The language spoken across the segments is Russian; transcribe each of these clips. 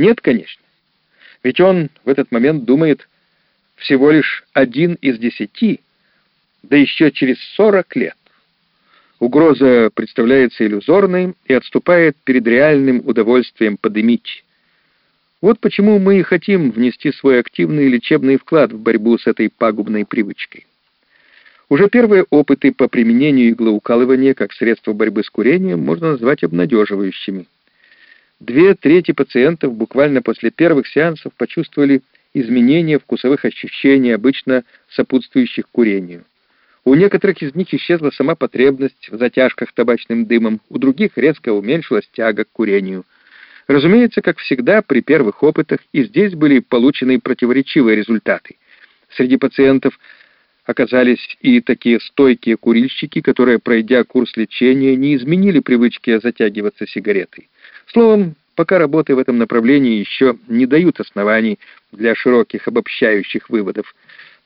Нет, конечно. Ведь он в этот момент думает всего лишь один из десяти, да еще через сорок лет. Угроза представляется иллюзорной и отступает перед реальным удовольствием подымить. Вот почему мы и хотим внести свой активный лечебный вклад в борьбу с этой пагубной привычкой. Уже первые опыты по применению иглоукалывания как средства борьбы с курением можно назвать обнадеживающими. Две трети пациентов буквально после первых сеансов почувствовали изменения вкусовых ощущений, обычно сопутствующих курению. У некоторых из них исчезла сама потребность в затяжках табачным дымом, у других резко уменьшилась тяга к курению. Разумеется, как всегда, при первых опытах и здесь были получены противоречивые результаты. Среди пациентов оказались и такие стойкие курильщики, которые, пройдя курс лечения, не изменили привычки затягиваться сигаретой. Словом, пока работы в этом направлении еще не дают оснований для широких обобщающих выводов.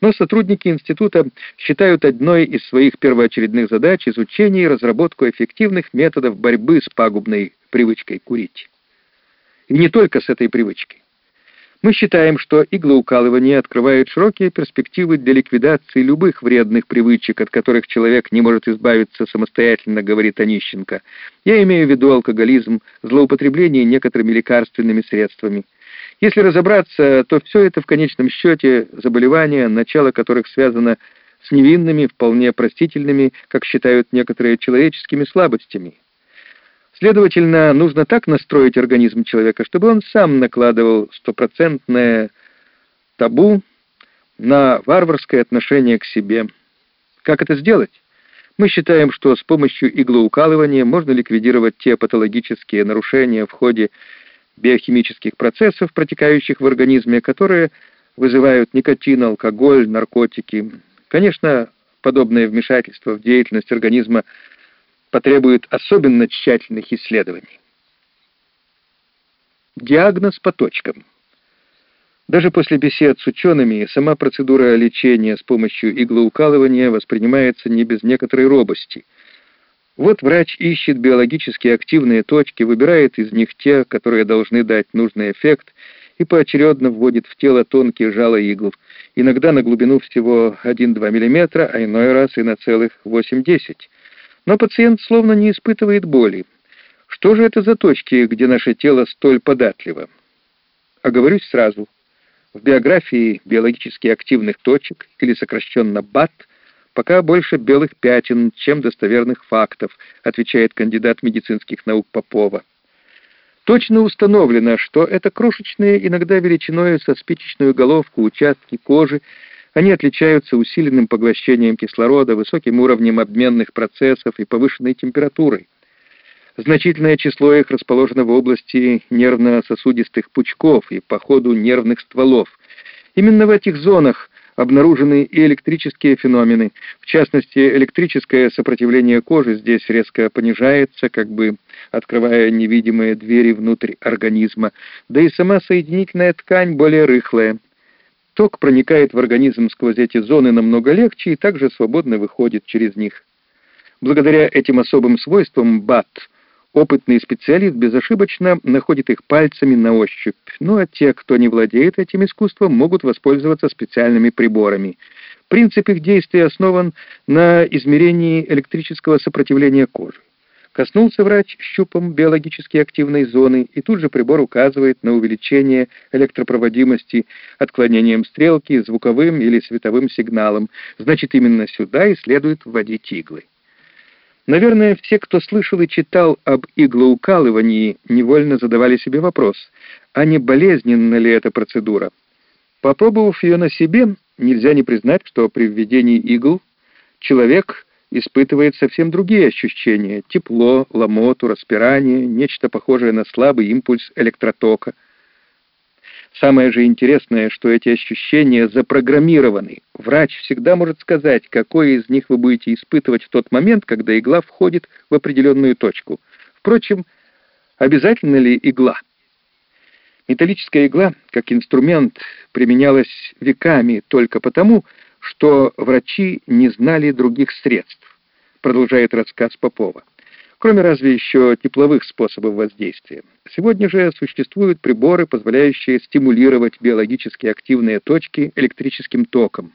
Но сотрудники института считают одной из своих первоочередных задач изучение и разработку эффективных методов борьбы с пагубной привычкой курить. И не только с этой привычкой. Мы считаем, что иглоукалывание открывает широкие перспективы для ликвидации любых вредных привычек, от которых человек не может избавиться самостоятельно, говорит Онищенко. Я имею в виду алкоголизм, злоупотребление некоторыми лекарственными средствами. Если разобраться, то все это в конечном счете заболевания, начало которых связано с невинными, вполне простительными, как считают некоторые, человеческими слабостями. Следовательно, нужно так настроить организм человека, чтобы он сам накладывал стопроцентное табу на варварское отношение к себе. Как это сделать? Мы считаем, что с помощью иглоукалывания можно ликвидировать те патологические нарушения в ходе биохимических процессов, протекающих в организме, которые вызывают никотин, алкоголь, наркотики. Конечно, подобное вмешательство в деятельность организма потребует особенно тщательных исследований. Диагноз по точкам. Даже после бесед с учеными сама процедура лечения с помощью иглоукалывания воспринимается не без некоторой робости. Вот врач ищет биологически активные точки, выбирает из них те, которые должны дать нужный эффект, и поочередно вводит в тело тонкие жало игл, иногда на глубину всего 1-2 мм, а иной раз и на целых 8-10 но пациент словно не испытывает боли. Что же это за точки, где наше тело столь податливо? Оговорюсь сразу. В биографии биологически активных точек, или сокращенно БАТ, пока больше белых пятен, чем достоверных фактов, отвечает кандидат медицинских наук Попова. Точно установлено, что это крошечные, иногда величиной со спичечную головку участки кожи, они отличаются усиленным поглощением кислорода, высоким уровнем обменных процессов и повышенной температурой. Значительное число их расположено в области нервно-сосудистых пучков и по ходу нервных стволов. Именно в этих зонах обнаружены и электрические феномены. В частности, электрическое сопротивление кожи здесь резко понижается, как бы открывая невидимые двери внутрь организма, да и сама соединительная ткань более рыхлая. Ток проникает в организм сквозь эти зоны намного легче и также свободно выходит через них. Благодаря этим особым свойствам БАТ опытный специалист безошибочно находит их пальцами на ощупь, ну а те, кто не владеет этим искусством, могут воспользоваться специальными приборами. Принцип их действия основан на измерении электрического сопротивления кожи. Коснулся врач щупом биологически активной зоны, и тут же прибор указывает на увеличение электропроводимости отклонением стрелки, звуковым или световым сигналом. Значит, именно сюда и следует вводить иглы. Наверное, все, кто слышал и читал об иглоукалывании, невольно задавали себе вопрос, а не болезненна ли эта процедура? Попробовав ее на себе, нельзя не признать, что при введении игл человек испытывает совсем другие ощущения — тепло, ломоту, распирание, нечто похожее на слабый импульс электротока. Самое же интересное, что эти ощущения запрограммированы. Врач всегда может сказать, какой из них вы будете испытывать в тот момент, когда игла входит в определенную точку. Впрочем, обязательно ли игла? Металлическая игла, как инструмент, применялась веками только потому, что врачи не знали других средств, продолжает рассказ Попова. кроме разве еще тепловых способов воздействия. Сегодня же существуют приборы, позволяющие стимулировать биологически активные точки электрическим током.